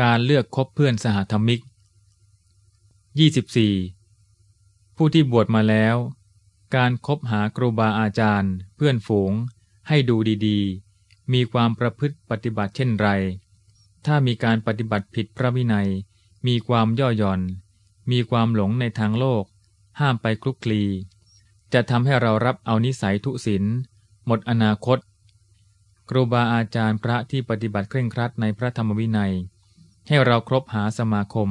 การเลือกคบเพื่อนสหธรรมิก 24. ผู้ที่บวชมาแล้ว การครบหาครูบาอาจารย์ เพื่อนฝูง ให้ดูดีๆ มีความประพฤติปฏิบัติเช่นไร ถ้ามีการปฏิบัติผิดพระวินัย มีความย่อหย่อน มีความหลงในทางโลก ห้ามไปคลุกคลี จะทำให้เรารับเอานิสัยทุศินหมดอนาคต ครูบาอาจารย์พระที่ปฏิบัติเคร่งครัดในพระธรรมวินัย ให้เราครบหาสมาคม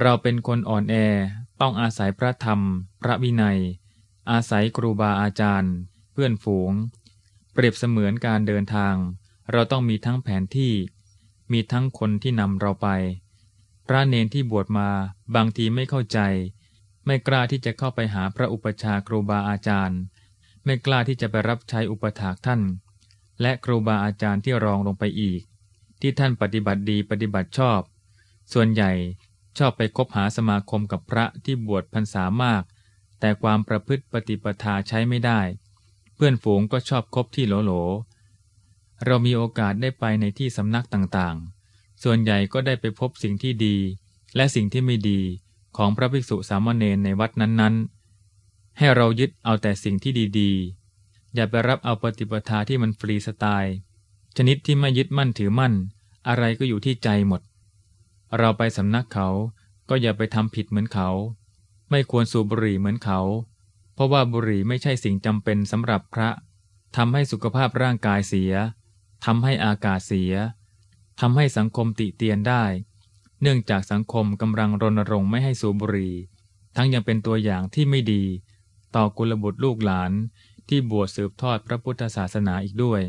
เราเป็นคนอ่อนแอต้องอาศัยพระธรรม พระวินัย อาศัยครูบาอาจารย์ เพื่อนฝูง เปรียบเสมือนการเดินทาง เราต้องมีทั้งแผนที่ มีทั้งคนที่นำเราไป พระเนนที่บวชมาบางทีไม่เข้าใจ ไม่กล้าที่จะเข้าไปหาพระอุปชาครูบาอาจารย์ ไม่กล้าที่จะไปรับใช้อุปถากท่าน และครูบาอาจารย์ที่รองลงไปอีก ที่ท่านปฏิบัติดีปฏิบัติชอบ ส่วนใหญ่ชอบไปคบหาสมาคมกับพระที่บวชพรรษามาก แต่ความประพฤติปฏิปทาใช้ไม่ได้ เพื่อนฝูงก็ชอบคบที่โหลโหลเรามีโอกาสได้ไปในที่สำนักต่างๆ ส่วนใหญ่ก็ได้ไปพบสิ่งที่ดี และสิ่งที่ไม่ดีของพระภิกษุสามเณรในวัดนั้นๆ ให้เรายึดเอาแต่สิ่งที่ดีๆ อย่าไปรับเอาปฏิปทาที่มันฟรีสไตล์ ชนิดที่ไม่ยึดมั่นถือมั่น อะไรก็อยู่ที่ใจหมด เราไปสำนักเขาก็อย่าไปทำผิดเหมือนเขา ไม่ควรสูบบุหรี่เหมือนเขา เพราะว่าบุหรี่ไม่ใช่สิ่งจำเป็นสำหรับพระทำให้สุขภาพร่างกายเสียทำให้อากาศเสียทำให้สังคมติเตียนได้ เนื่องจากสังคมกำลังรณรงค์ไม่ให้สูบบุหรี่ ทั้งยังเป็นตัวอย่างที่ไม่ดี ต่อกุลบุตรลูกหลานที่บวชสืบทอดพระพุทธศาสนาอีกด้วย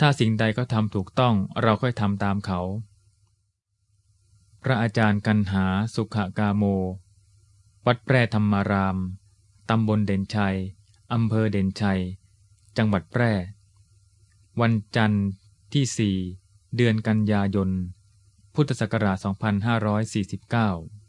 ถ้าสิ่งใดก็ทำถูกต้องเราค่อยทำตามเขา พระอาจารย์กันหาสุขกาโม วัดแพร่ธรรมาราม ตำบลเด่นชัย อำเภอเด่นชัย จังหวัดแพร่ วันจันทร์ที่ 4 เดือนกันยายน พุทธศักราช 2549